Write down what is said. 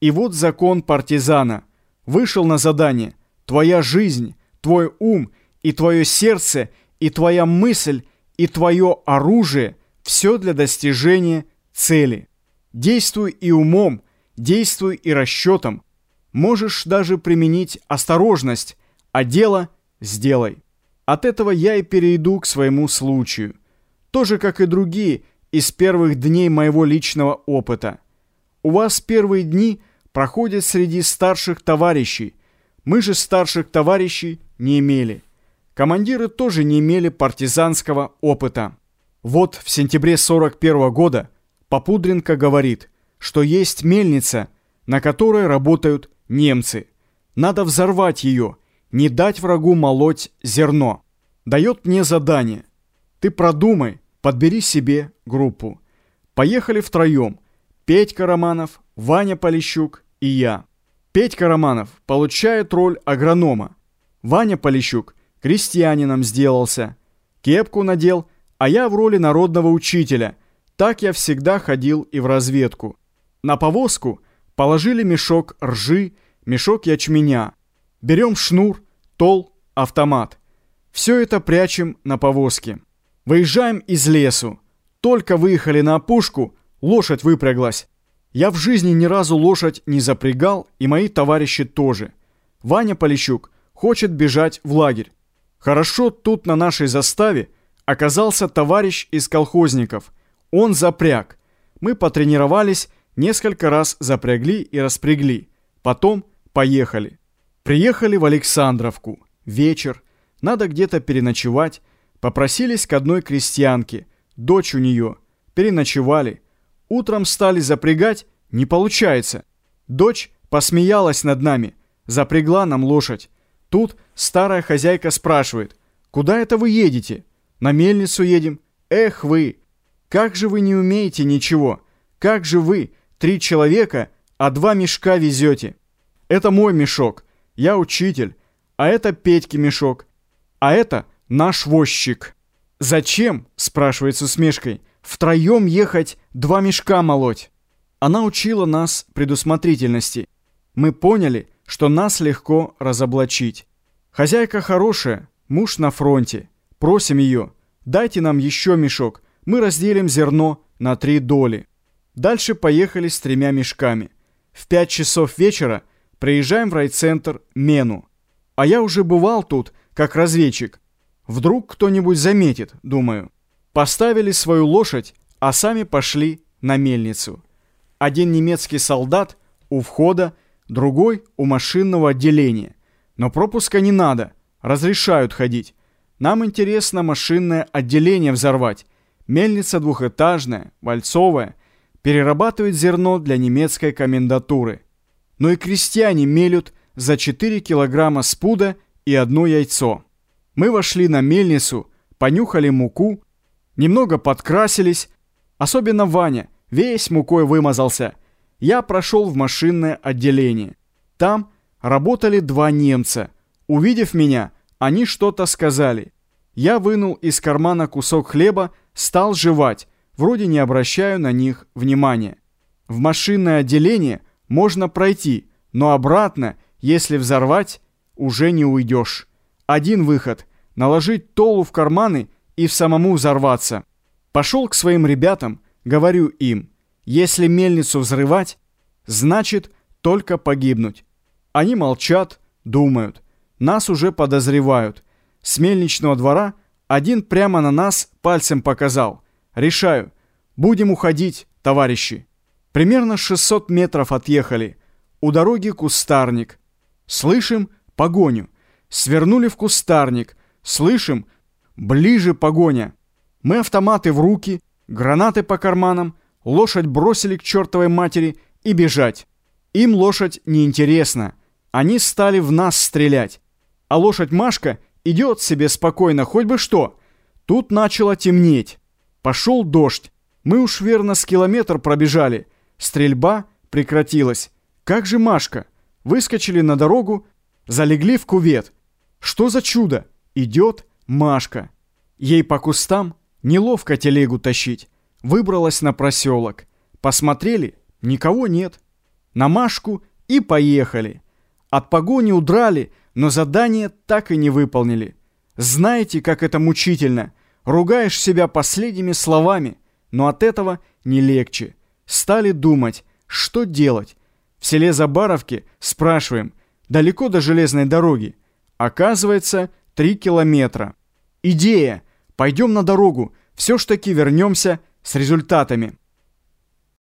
И вот закон партизана. Вышел на задание. Твоя жизнь, твой ум и твое сердце, и твоя мысль, и твое оружие – все для достижения цели. Действуй и умом, действуй и расчетом. Можешь даже применить осторожность, а дело сделай. От этого я и перейду к своему случаю. Тоже, как и другие, из первых дней моего личного опыта. У вас первые дни проходят среди старших товарищей. Мы же старших товарищей не имели. Командиры тоже не имели партизанского опыта. Вот в сентябре 41 -го года Попудренко говорит, что есть мельница, на которой работают немцы. Надо взорвать ее, не дать врагу молоть зерно. Дает мне задание. Ты продумай, подбери себе группу. Поехали втроем. Петька Романов, Ваня Полищук и я. Петька Романов получает роль агронома. Ваня Полищук крестьянином сделался. Кепку надел, а я в роли народного учителя. Так я всегда ходил и в разведку. На повозку положили мешок ржи, мешок ячменя. Берем шнур, тол, автомат. Все это прячем на повозке. Выезжаем из лесу. Только выехали на опушку, лошадь выпряглась. Я в жизни ни разу лошадь не запрягал, и мои товарищи тоже. Ваня Полищук хочет бежать в лагерь. Хорошо тут на нашей заставе оказался товарищ из колхозников. Он запряг. Мы потренировались, несколько раз запрягли и распрягли. Потом поехали. Приехали в Александровку. Вечер. Надо где-то переночевать. Попросились к одной крестьянке. Дочь у нее. Переночевали. Утром стали запрягать. Не получается. Дочь посмеялась над нами. Запрягла нам лошадь. Тут старая хозяйка спрашивает. Куда это вы едете? На мельницу едем. Эх вы! Как же вы не умеете ничего? Как же вы, три человека, а два мешка везете? Это мой мешок. Я учитель. А это Петьки мешок. А это наш возчик. «Зачем?» – спрашивает с усмешкой. «Втроем ехать, два мешка молоть». Она учила нас предусмотрительности. Мы поняли, что нас легко разоблачить. Хозяйка хорошая, муж на фронте. Просим ее, дайте нам еще мешок, мы разделим зерно на три доли. Дальше поехали с тремя мешками. В пять часов вечера приезжаем в райцентр Мену. А я уже бывал тут, как разведчик. Вдруг кто-нибудь заметит, думаю. Поставили свою лошадь, а сами пошли на мельницу. Один немецкий солдат у входа, другой у машинного отделения. Но пропуска не надо, разрешают ходить. Нам интересно машинное отделение взорвать. Мельница двухэтажная, вальцовая, перерабатывает зерно для немецкой комендатуры. Но и крестьяне мелют за 4 килограмма спуда и одно яйцо. Мы вошли на мельницу, понюхали муку, немного подкрасились, особенно Ваня, весь мукой вымазался. Я прошел в машинное отделение. Там работали два немца. Увидев меня, они что-то сказали. Я вынул из кармана кусок хлеба, стал жевать, вроде не обращаю на них внимания. В машинное отделение можно пройти, но обратно – если взорвать, уже не уйдешь. Один выход — наложить толу в карманы и в самому взорваться. Пошел к своим ребятам, говорю им, если мельницу взрывать, значит только погибнуть. Они молчат, думают. Нас уже подозревают. С мельничного двора один прямо на нас пальцем показал. Решаю, будем уходить, товарищи. Примерно 600 метров отъехали. У дороги кустарник. Слышим погоню. Свернули в кустарник. Слышим ближе погоня. Мы автоматы в руки, гранаты по карманам, лошадь бросили к чертовой матери и бежать. Им лошадь неинтересна. Они стали в нас стрелять. А лошадь Машка идет себе спокойно, хоть бы что. Тут начало темнеть. Пошел дождь. Мы уж верно с километр пробежали. Стрельба прекратилась. Как же Машка? Выскочили на дорогу, залегли в кувет. Что за чудо? Идет Машка. Ей по кустам неловко телегу тащить. Выбралась на проселок. Посмотрели, никого нет. на Машку и поехали. От погони удрали, но задание так и не выполнили. Знаете, как это мучительно? Ругаешь себя последними словами, но от этого не легче. Стали думать, что делать. В селе Забаровке спрашиваем, далеко до железной дороги? Оказывается, три километра. Идея. Пойдем на дорогу, все ж таки вернемся с результатами.